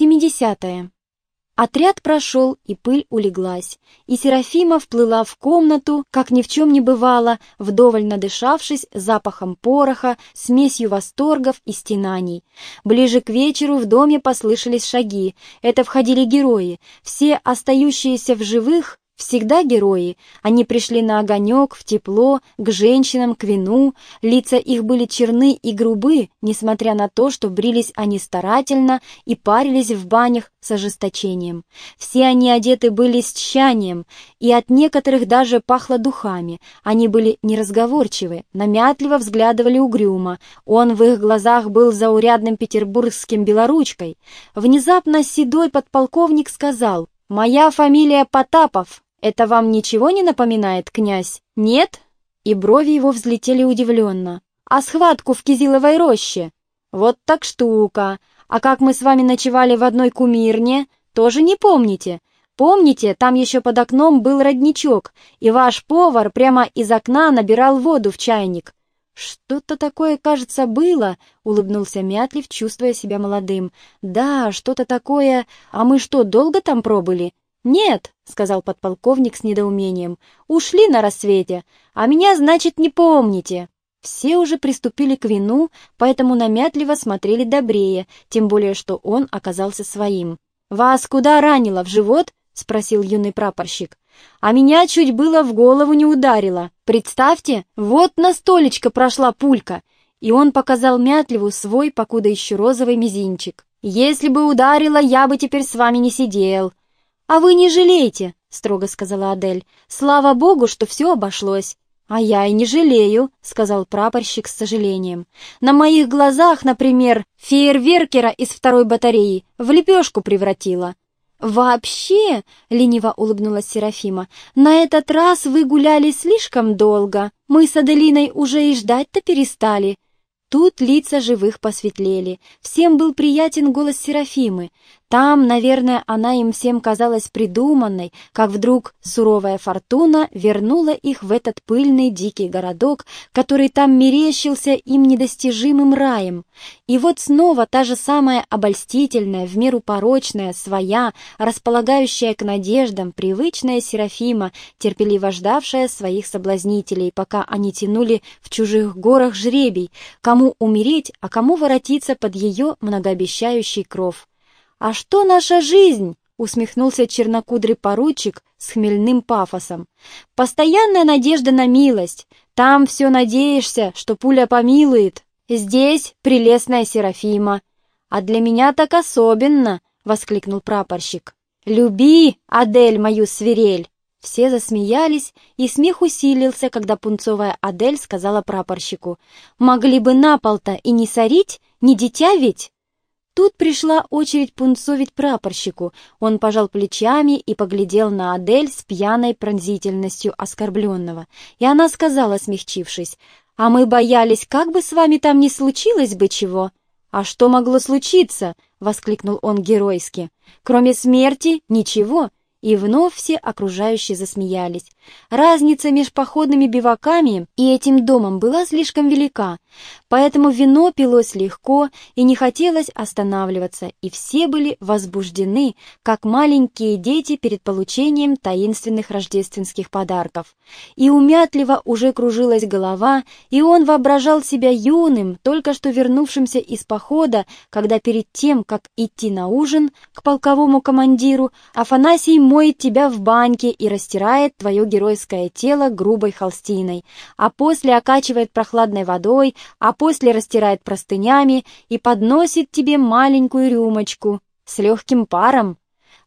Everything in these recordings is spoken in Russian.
70. Отряд прошел, и пыль улеглась, и Серафима вплыла в комнату, как ни в чем не бывало, вдоволь надышавшись запахом пороха, смесью восторгов и стенаний. Ближе к вечеру в доме послышались шаги. Это входили герои. Все остающиеся в живых Всегда герои. Они пришли на огонек, в тепло, к женщинам, к вину. Лица их были черны и грубы, несмотря на то, что брились они старательно и парились в банях с ожесточением. Все они одеты были с тщанием, и от некоторых даже пахло духами. Они были неразговорчивы, намятливо взглядывали угрюмо. Он в их глазах был заурядным петербургским белоручкой. Внезапно седой подполковник сказал, «Моя фамилия Потапов, «Это вам ничего не напоминает, князь? Нет?» И брови его взлетели удивленно. «А схватку в Кизиловой роще?» «Вот так штука! А как мы с вами ночевали в одной кумирне, тоже не помните?» Помните, там еще под окном был родничок, и ваш повар прямо из окна набирал воду в чайник. «Что-то такое, кажется, было», — улыбнулся Мятлив, чувствуя себя молодым. «Да, что-то такое. А мы что, долго там пробыли?» «Нет», — сказал подполковник с недоумением, — «ушли на рассвете, а меня, значит, не помните». Все уже приступили к вину, поэтому намятливо смотрели добрее, тем более что он оказался своим. «Вас куда ранило, в живот?» — спросил юный прапорщик. «А меня чуть было в голову не ударило. Представьте, вот на столечко прошла пулька!» И он показал Мятливу свой, покуда еще розовый мизинчик. «Если бы ударило, я бы теперь с вами не сидел. «А вы не жалейте», — строго сказала Адель. «Слава богу, что все обошлось». «А я и не жалею», — сказал прапорщик с сожалением. «На моих глазах, например, фейерверкера из второй батареи в лепешку превратила». «Вообще», — лениво улыбнулась Серафима, — «на этот раз вы гуляли слишком долго. Мы с Аделиной уже и ждать-то перестали». Тут лица живых посветлели. Всем был приятен голос Серафимы. Там, наверное, она им всем казалась придуманной, как вдруг суровая фортуна вернула их в этот пыльный дикий городок, который там мерещился им недостижимым раем. И вот снова та же самая обольстительная, в меру порочная, своя, располагающая к надеждам, привычная Серафима, терпеливо ждавшая своих соблазнителей, пока они тянули в чужих горах жребий, кому умереть, а кому воротиться под ее многообещающий кров. «А что наша жизнь?» — усмехнулся чернокудрый поручик с хмельным пафосом. «Постоянная надежда на милость. Там все надеешься, что пуля помилует. Здесь прелестная Серафима. А для меня так особенно!» — воскликнул прапорщик. «Люби, Адель, мою свирель!» Все засмеялись, и смех усилился, когда пунцовая Адель сказала прапорщику. «Могли бы на пол-то и не сорить, не дитя ведь!» Тут пришла очередь пунцовить прапорщику. Он пожал плечами и поглядел на Адель с пьяной пронзительностью оскорбленного. И она сказала, смягчившись, «А мы боялись, как бы с вами там не случилось бы чего». «А что могло случиться?» — воскликнул он геройски. «Кроме смерти ничего». И вновь все окружающие засмеялись. Разница между походными биваками и этим домом была слишком велика, поэтому вино пилось легко и не хотелось останавливаться, и все были возбуждены, как маленькие дети перед получением таинственных рождественских подарков. И умятливо уже кружилась голова, и он воображал себя юным, только что вернувшимся из похода, когда перед тем, как идти на ужин к полковому командиру, Афанасий моет тебя в баньке и растирает твое геройское тело грубой холстиной, а после окачивает прохладной водой, а после растирает простынями и подносит тебе маленькую рюмочку с легким паром,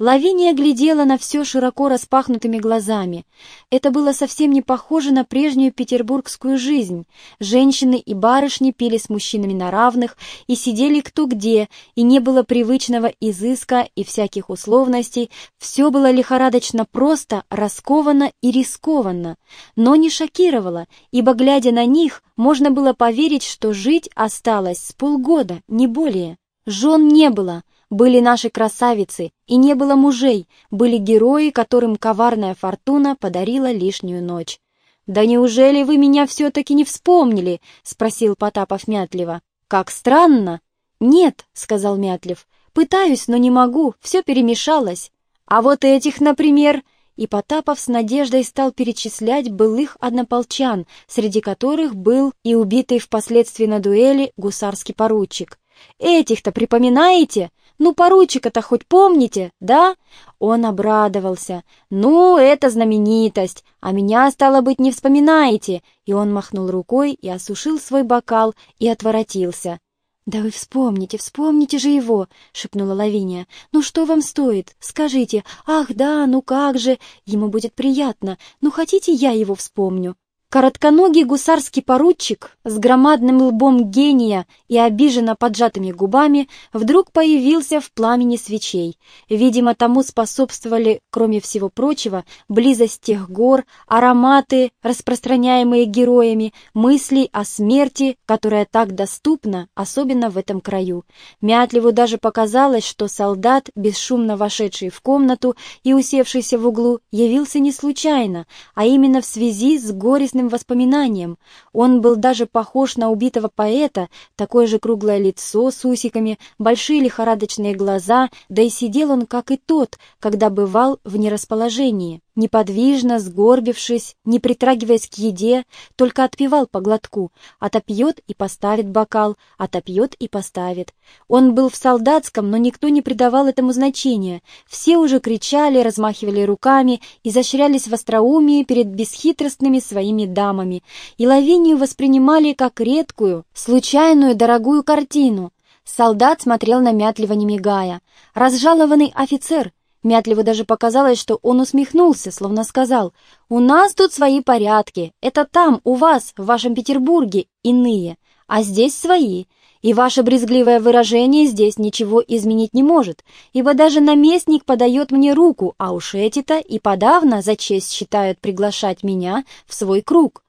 Лавиния глядела на все широко распахнутыми глазами. Это было совсем не похоже на прежнюю петербургскую жизнь. Женщины и барышни пили с мужчинами на равных и сидели кто где, и не было привычного изыска и всяких условностей. Все было лихорадочно просто, раскованно и рискованно, но не шокировало, ибо, глядя на них, можно было поверить, что жить осталось с полгода, не более. Жен не было — были наши красавицы, и не было мужей, были герои, которым коварная фортуна подарила лишнюю ночь. «Да неужели вы меня все-таки не вспомнили?» — спросил Потапов мятливо. «Как странно!» «Нет», — сказал Мятлев, Пытаюсь, но не могу, все перемешалось. А вот этих, например...» И Потапов с надеждой стал перечислять былых однополчан, среди которых был и убитый впоследствии на дуэли гусарский поручик. «Этих-то припоминаете? Ну, поручика-то хоть помните, да?» Он обрадовался. «Ну, это знаменитость, а меня, стало быть, не вспоминаете!» И он махнул рукой и осушил свой бокал и отворотился. «Да вы вспомните, вспомните же его!» — шепнула Лавиния. «Ну что вам стоит? Скажите, ах да, ну как же! Ему будет приятно. Ну хотите, я его вспомню?» Коротконогий гусарский поручик с громадным лбом гения и обиженно поджатыми губами вдруг появился в пламени свечей. Видимо, тому способствовали, кроме всего прочего, близость тех гор, ароматы, распространяемые героями, мысли о смерти, которая так доступна, особенно в этом краю. Мятливу даже показалось, что солдат, бесшумно вошедший в комнату и усевшийся в углу, явился не случайно, а именно в связи с горестным приятным воспоминанием. Он был даже похож на убитого поэта, такое же круглое лицо с усиками, большие лихорадочные глаза, да и сидел он, как и тот, когда бывал в нерасположении неподвижно, сгорбившись, не притрагиваясь к еде, только отпивал по глотку, отопьет и поставит бокал, отопьет и поставит. Он был в солдатском, но никто не придавал этому значения. Все уже кричали, размахивали руками, изощрялись в остроумии перед бесхитростными своими дамами, и Лавинию воспринимали как редкую, случайную, дорогую картину. Солдат смотрел намятливо, не мигая. Разжалованный офицер — Мятливо даже показалось, что он усмехнулся, словно сказал, «У нас тут свои порядки, это там, у вас, в вашем Петербурге, иные, а здесь свои, и ваше брезгливое выражение здесь ничего изменить не может, ибо даже наместник подает мне руку, а уж эти-то и подавно за честь считают приглашать меня в свой круг».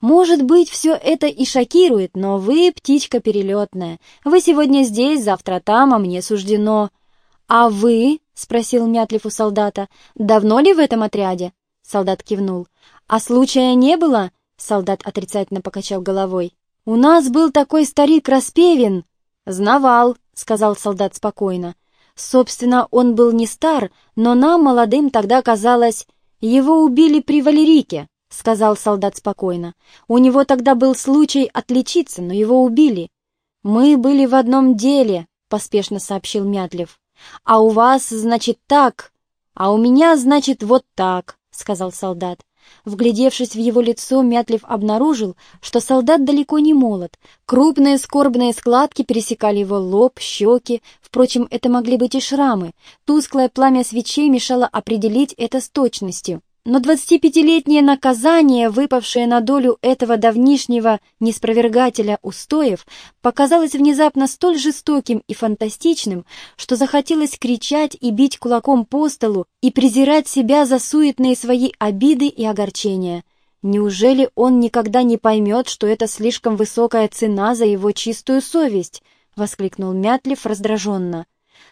Может быть, все это и шокирует, но вы птичка перелетная. Вы сегодня здесь, завтра там, а мне суждено. А вы, — спросил Мятлев у солдата. «Давно ли в этом отряде?» Солдат кивнул. «А случая не было?» Солдат отрицательно покачал головой. «У нас был такой старик Распевин!» «Знавал», — сказал солдат спокойно. «Собственно, он был не стар, но нам, молодым, тогда казалось...» «Его убили при Валерике», — сказал солдат спокойно. «У него тогда был случай отличиться, но его убили». «Мы были в одном деле», — поспешно сообщил Мятлев. «А у вас, значит, так, а у меня, значит, вот так», — сказал солдат. Вглядевшись в его лицо, Мятлев обнаружил, что солдат далеко не молод. Крупные скорбные складки пересекали его лоб, щеки, впрочем, это могли быть и шрамы. Тусклое пламя свечей мешало определить это с точностью. Но двадцатипятилетнее наказание, выпавшее на долю этого давнишнего неспровергателя устоев, показалось внезапно столь жестоким и фантастичным, что захотелось кричать и бить кулаком по столу и презирать себя за суетные свои обиды и огорчения. Неужели он никогда не поймет, что это слишком высокая цена за его чистую совесть? — воскликнул Мятлев раздраженно.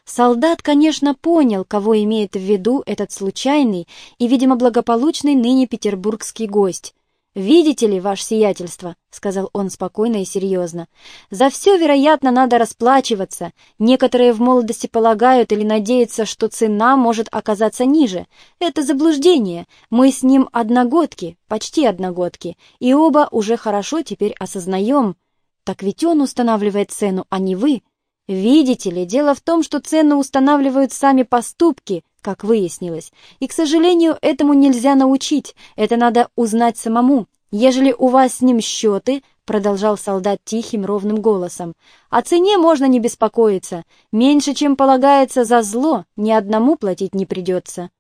Солдат, конечно, понял, кого имеет в виду этот случайный и, видимо, благополучный ныне петербургский гость. «Видите ли, ваше сиятельство», — сказал он спокойно и серьезно, — «за все, вероятно, надо расплачиваться. Некоторые в молодости полагают или надеются, что цена может оказаться ниже. Это заблуждение. Мы с ним одногодки, почти одногодки, и оба уже хорошо теперь осознаем. Так ведь он устанавливает цену, а не вы». Видите ли, дело в том, что цены устанавливают сами поступки, как выяснилось, и, к сожалению, этому нельзя научить, это надо узнать самому. Ежели у вас с ним счеты, продолжал солдат тихим ровным голосом, о цене можно не беспокоиться, меньше, чем полагается за зло, ни одному платить не придется.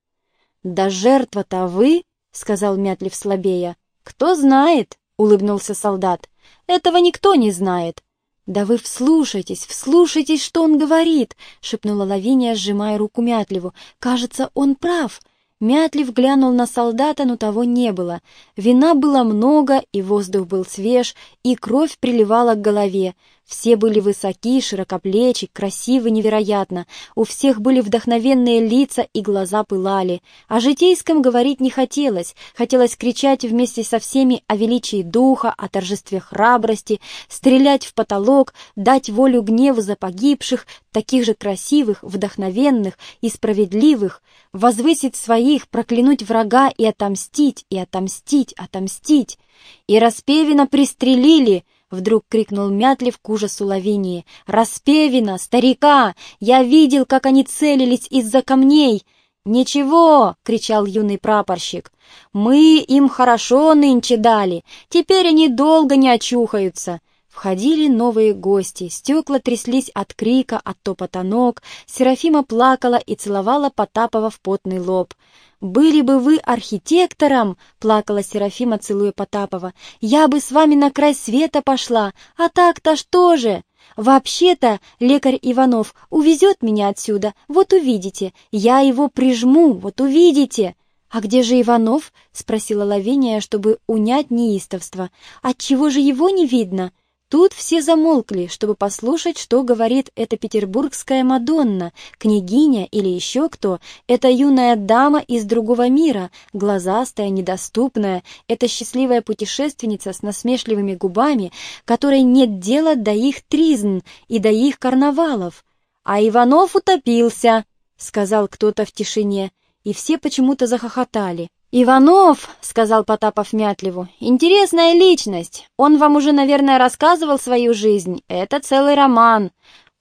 Да жертва-то вы, сказал Мятлив слабея. Кто знает, улыбнулся солдат. Этого никто не знает. «Да вы вслушайтесь, вслушайтесь, что он говорит!» — шепнула Лавиния, сжимая руку Мятлеву. «Кажется, он прав!» Мятлив глянул на солдата, но того не было. Вина было много, и воздух был свеж, и кровь приливала к голове. Все были высоки, широкоплечи, красивы невероятно. У всех были вдохновенные лица и глаза пылали. О житейском говорить не хотелось. Хотелось кричать вместе со всеми о величии духа, о торжестве храбрости, стрелять в потолок, дать волю гневу за погибших, таких же красивых, вдохновенных и справедливых, возвысить своих, проклянуть врага и отомстить, и отомстить, отомстить. И Распевина пристрелили —— вдруг крикнул Мятлив к ужасу Лавинии. «Распевина! Старика! Я видел, как они целились из-за камней!» «Ничего!» — кричал юный прапорщик. «Мы им хорошо нынче дали. Теперь они долго не очухаются». Входили новые гости, стекла тряслись от крика, от топота ног, Серафима плакала и целовала Потапова в потный лоб. «Были бы вы архитектором!» — плакала Серафима, целуя Потапова. «Я бы с вами на край света пошла, а так-то что же?» «Вообще-то лекарь Иванов увезет меня отсюда, вот увидите. Я его прижму, вот увидите». «А где же Иванов?» — спросила Лавиния, чтобы унять неистовство. «Отчего же его не видно?» Тут все замолкли, чтобы послушать, что говорит эта петербургская Мадонна, княгиня или еще кто, эта юная дама из другого мира, глазастая, недоступная, эта счастливая путешественница с насмешливыми губами, которой нет дела до их тризн и до их карнавалов. «А Иванов утопился», — сказал кто-то в тишине, и все почему-то захохотали. «Иванов», — сказал Потапов Мятлеву, — «интересная личность. Он вам уже, наверное, рассказывал свою жизнь. Это целый роман».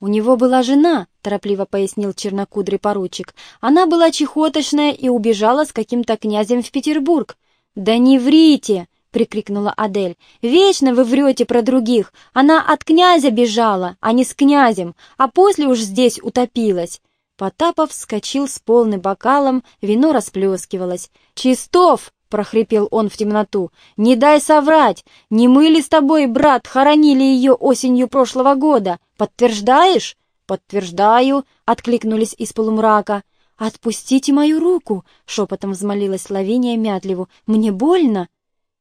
«У него была жена», — торопливо пояснил чернокудрый поручик. «Она была чехоточная и убежала с каким-то князем в Петербург». «Да не врите!» — прикрикнула Адель. «Вечно вы врете про других. Она от князя бежала, а не с князем, а после уж здесь утопилась». Потапов вскочил с полным бокалом, вино расплескивалось. «Чистов!» — прохрипел он в темноту. «Не дай соврать! Не мы ли с тобой, брат, хоронили ее осенью прошлого года? Подтверждаешь?» «Подтверждаю!» — откликнулись из полумрака. «Отпустите мою руку!» — шепотом взмолилась Лавиния Мятлеву. «Мне больно!»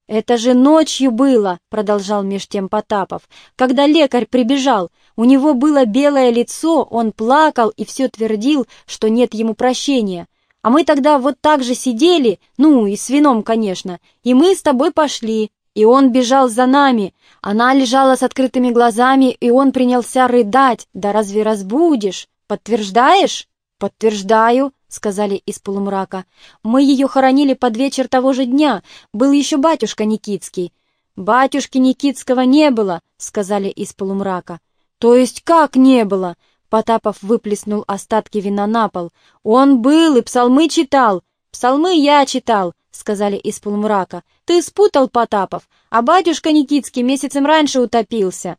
«Это же ночью было!» — продолжал меж тем Потапов. «Когда лекарь прибежал, у него было белое лицо, он плакал и все твердил, что нет ему прощения. А мы тогда вот так же сидели, ну и с вином, конечно, и мы с тобой пошли, и он бежал за нами. Она лежала с открытыми глазами, и он принялся рыдать. Да разве разбудишь? Подтверждаешь? Подтверждаю, сказали из полумрака. Мы ее хоронили под вечер того же дня, был еще батюшка Никитский. «Батюшки Никитского не было», — сказали из полумрака. «То есть как не было?» Потапов выплеснул остатки вина на пол. «Он был и псалмы читал!» «Псалмы я читал!» — сказали из полумрака. «Ты спутал, Потапов, а батюшка Никитский месяцем раньше утопился!»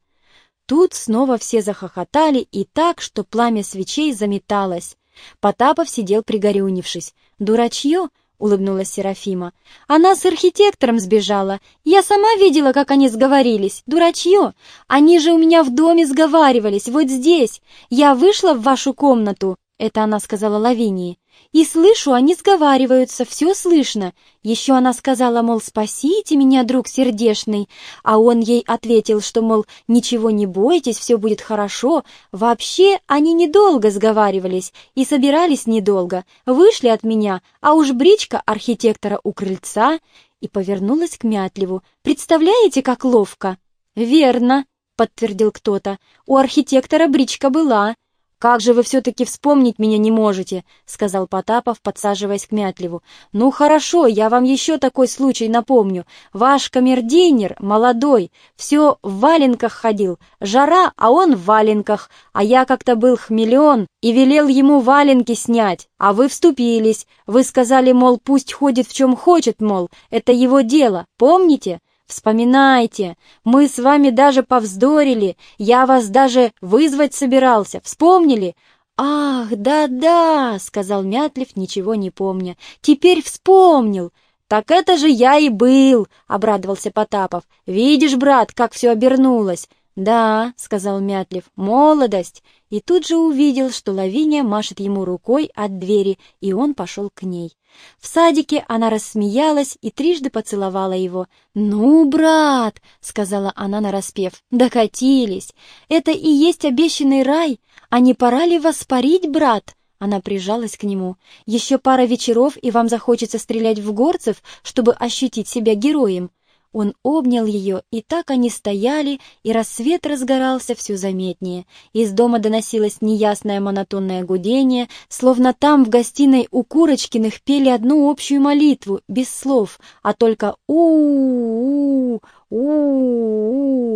Тут снова все захохотали и так, что пламя свечей заметалось. Потапов сидел пригорюнившись. «Дурачье!» — улыбнулась Серафима. «Она с архитектором сбежала. Я сама видела, как они сговорились. Дурачье! Они же у меня в доме сговаривались, вот здесь. Я вышла в вашу комнату, — это она сказала Лавинии, и слышу, они сговариваются, все слышно. Еще она сказала, мол, спасите меня, друг сердешный. А он ей ответил, что, мол, ничего не бойтесь, все будет хорошо. Вообще они недолго сговаривались и собирались недолго. Вышли от меня, а уж бричка архитектора у крыльца. И повернулась к Мятлеву. Представляете, как ловко? Верно, подтвердил кто-то. У архитектора бричка была. «Как же вы все-таки вспомнить меня не можете?» — сказал Потапов, подсаживаясь к Мятлеву. «Ну хорошо, я вам еще такой случай напомню. Ваш камердинер молодой, все в валенках ходил. Жара, а он в валенках. А я как-то был хмелен и велел ему валенки снять. А вы вступились. Вы сказали, мол, пусть ходит в чем хочет, мол, это его дело. Помните?» Вспоминайте, мы с вами даже повздорили, я вас даже вызвать собирался, вспомнили? Ах, да-да, сказал Мятлев, ничего не помня. Теперь вспомнил. Так это же я и был, обрадовался Потапов. Видишь, брат, как все обернулось. «Да», — сказал Мятлев, — «молодость». И тут же увидел, что Лавиния машет ему рукой от двери, и он пошел к ней. В садике она рассмеялась и трижды поцеловала его. «Ну, брат!» — сказала она нараспев. «Докатились! Это и есть обещанный рай! А не пора ли вас парить, брат?» Она прижалась к нему. «Еще пара вечеров, и вам захочется стрелять в горцев, чтобы ощутить себя героем. Он обнял ее, и так они стояли, и рассвет разгорался все заметнее. Из дома доносилось неясное монотонное гудение, словно там в гостиной у Курочкиных пели одну общую молитву, без слов, а только у у у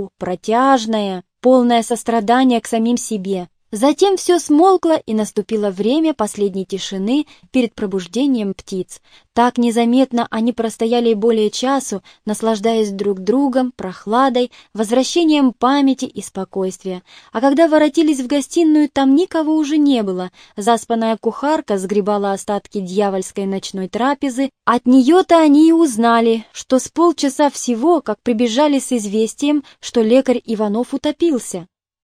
у протяжное, полное сострадание к самим себе. Затем все смолкло, и наступило время последней тишины перед пробуждением птиц. Так незаметно они простояли более часу, наслаждаясь друг другом, прохладой, возвращением памяти и спокойствия. А когда воротились в гостиную, там никого уже не было. Заспанная кухарка сгребала остатки дьявольской ночной трапезы. От нее-то они и узнали, что с полчаса всего, как прибежали с известием, что лекарь Иванов утопился.